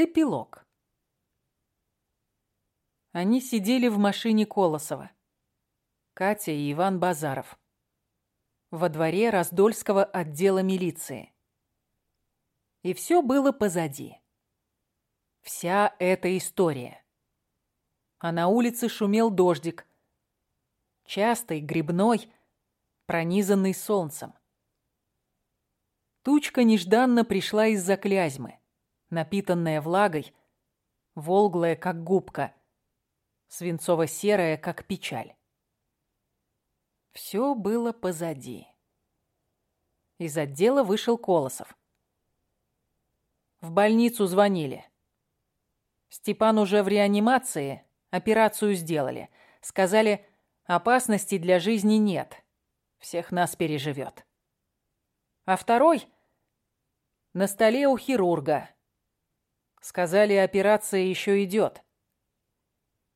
Эпилог. Они сидели в машине Колосова. Катя и Иван Базаров. Во дворе Раздольского отдела милиции. И все было позади. Вся эта история. А на улице шумел дождик. Частый, грибной, пронизанный солнцем. Тучка нежданно пришла из-за клязьмы напитанная влагой, волглая, как губка, свинцово-серая, как печаль. Все было позади. Из отдела вышел Колосов. В больницу звонили. Степан уже в реанимации, операцию сделали. Сказали, опасности для жизни нет. Всех нас переживет. А второй на столе у хирурга. Сказали, операция еще идет.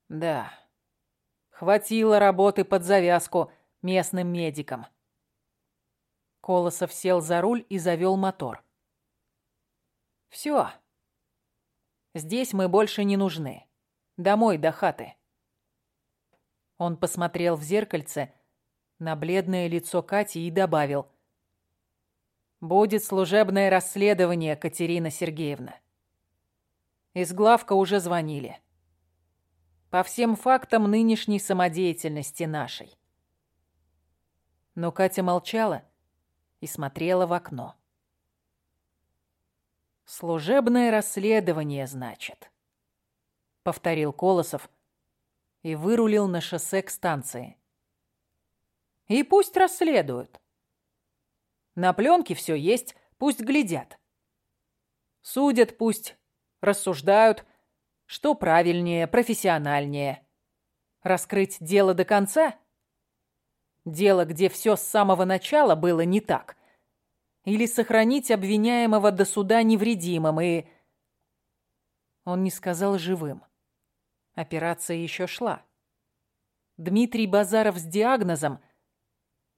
Да, хватило работы под завязку местным медикам. Колосов сел за руль и завел мотор. Все. Здесь мы больше не нужны. Домой до хаты. Он посмотрел в зеркальце на бледное лицо Кати и добавил. «Будет служебное расследование, Катерина Сергеевна. Из главка уже звонили. По всем фактам нынешней самодеятельности нашей. Но Катя молчала и смотрела в окно. «Служебное расследование, значит», — повторил Колосов и вырулил на шоссе к станции. «И пусть расследуют. На пленке все есть, пусть глядят. Судят пусть рассуждают, что правильнее, профессиональнее. Раскрыть дело до конца? Дело, где все с самого начала было не так. Или сохранить обвиняемого до суда невредимым и... Он не сказал живым. Операция еще шла. Дмитрий Базаров с диагнозом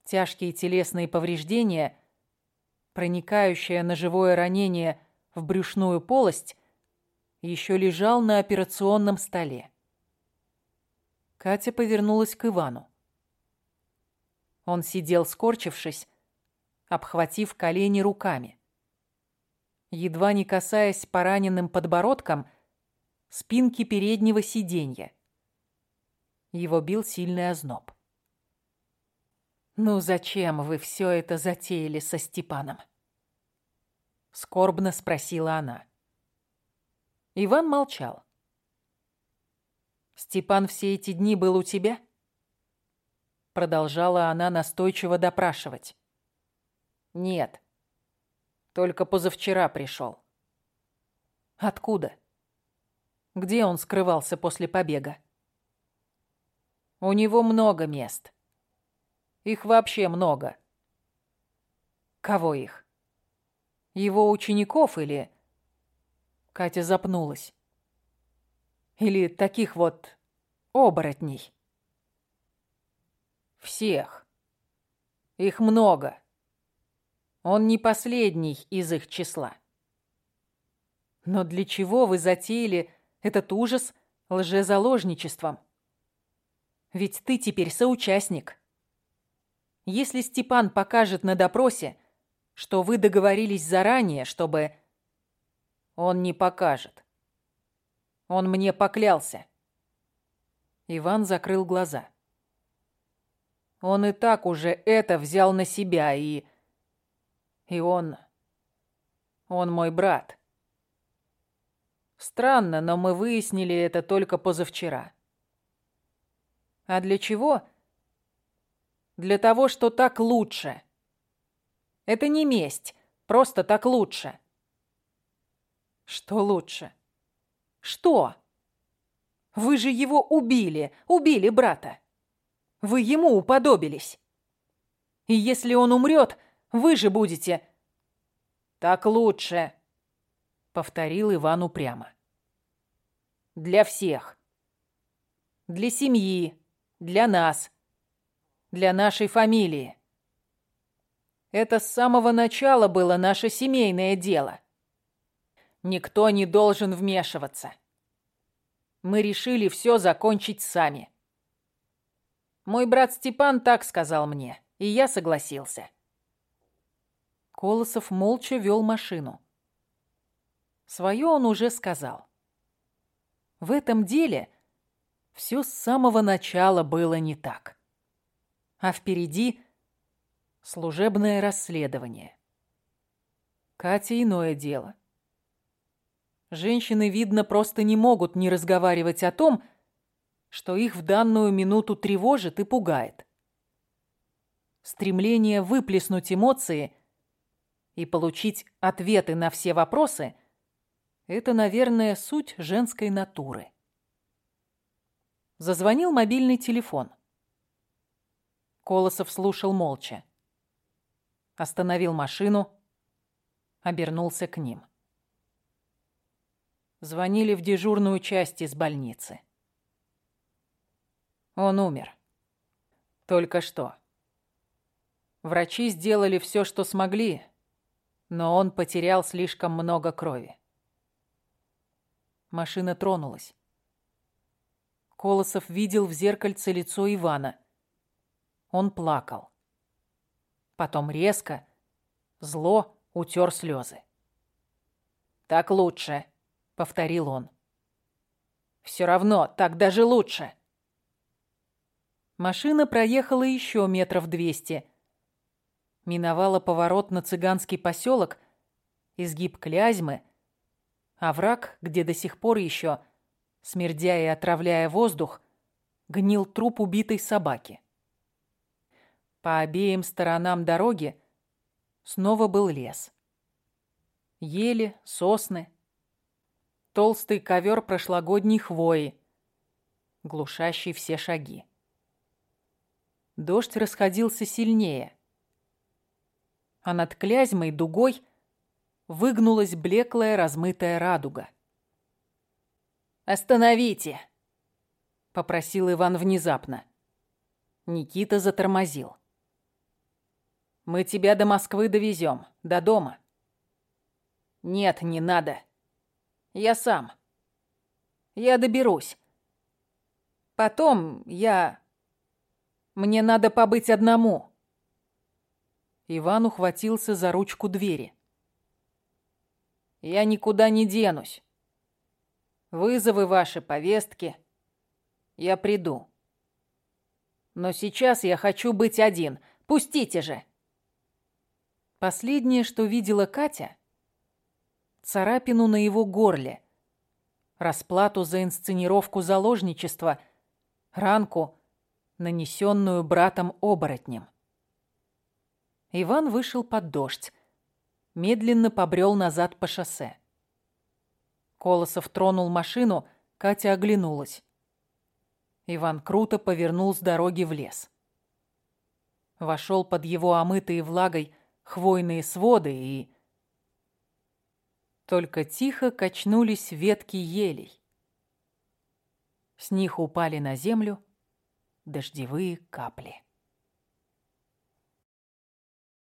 тяжкие телесные повреждения, проникающее ножевое ранение в брюшную полость еще лежал на операционном столе. Катя повернулась к Ивану. Он сидел скорчившись, обхватив колени руками. Едва не касаясь пораненным подбородком спинки переднего сиденья. Его бил сильный озноб. «Ну зачем вы все это затеяли со Степаном?» Скорбно спросила она. Иван молчал. «Степан все эти дни был у тебя?» Продолжала она настойчиво допрашивать. «Нет. Только позавчера пришел». «Откуда? Где он скрывался после побега?» «У него много мест. Их вообще много». «Кого их? Его учеников или...» Катя запнулась. Или таких вот оборотней. Всех. Их много. Он не последний из их числа. Но для чего вы затеяли этот ужас лжезаложничеством? Ведь ты теперь соучастник. Если Степан покажет на допросе, что вы договорились заранее, чтобы он не покажет. Он мне поклялся. Иван закрыл глаза. Он и так уже это взял на себя, и... И он... Он мой брат. Странно, но мы выяснили это только позавчера. А для чего? Для того, что так лучше. Это не месть, просто так лучше. Что лучше? Что? Вы же его убили, убили брата. Вы ему уподобились. И если он умрет, вы же будете... Так лучше, повторил Иван упрямо. Для всех. Для семьи, для нас, для нашей фамилии. Это с самого начала было наше семейное дело. Никто не должен вмешиваться. Мы решили все закончить сами. Мой брат Степан так сказал мне, и я согласился. Колосов молча вел машину. Свое он уже сказал. В этом деле все с самого начала было не так. А впереди служебное расследование. Катя иное дело. Женщины, видно, просто не могут не разговаривать о том, что их в данную минуту тревожит и пугает. Стремление выплеснуть эмоции и получить ответы на все вопросы – это, наверное, суть женской натуры. Зазвонил мобильный телефон. Колосов слушал молча. Остановил машину, обернулся к ним. Звонили в дежурную часть из больницы. Он умер. Только что. Врачи сделали все, что смогли, но он потерял слишком много крови. Машина тронулась. Колосов видел в зеркальце лицо Ивана. Он плакал. Потом резко, зло утер слезы. «Так лучше», — повторил он. «Все равно, так даже лучше». Машина проехала еще метров двести. Миновала поворот на цыганский поселок, изгиб Клязьмы, овраг, где до сих пор еще, смердя и отравляя воздух, гнил труп убитой собаки. По обеим сторонам дороги снова был лес. Ели, сосны, толстый ковер прошлогодней хвои, глушащий все шаги. Дождь расходился сильнее. А над Клязьмой дугой выгнулась блеклая размытая радуга. «Остановите!» — попросил Иван внезапно. Никита затормозил. «Мы тебя до Москвы довезем, до дома». «Нет, не надо. Я сам. Я доберусь. Потом я...» Мне надо побыть одному. Иван ухватился за ручку двери. Я никуда не денусь. Вызовы ваши, повестки. Я приду. Но сейчас я хочу быть один. Пустите же. Последнее, что видела Катя, царапину на его горле, расплату за инсценировку заложничества, ранку, нанесенную братом-оборотнем. Иван вышел под дождь, медленно побрел назад по шоссе. Колосов тронул машину, Катя оглянулась. Иван круто повернул с дороги в лес. Вошел под его омытые влагой хвойные своды и... Только тихо качнулись ветки елей. С них упали на землю дождевые капли.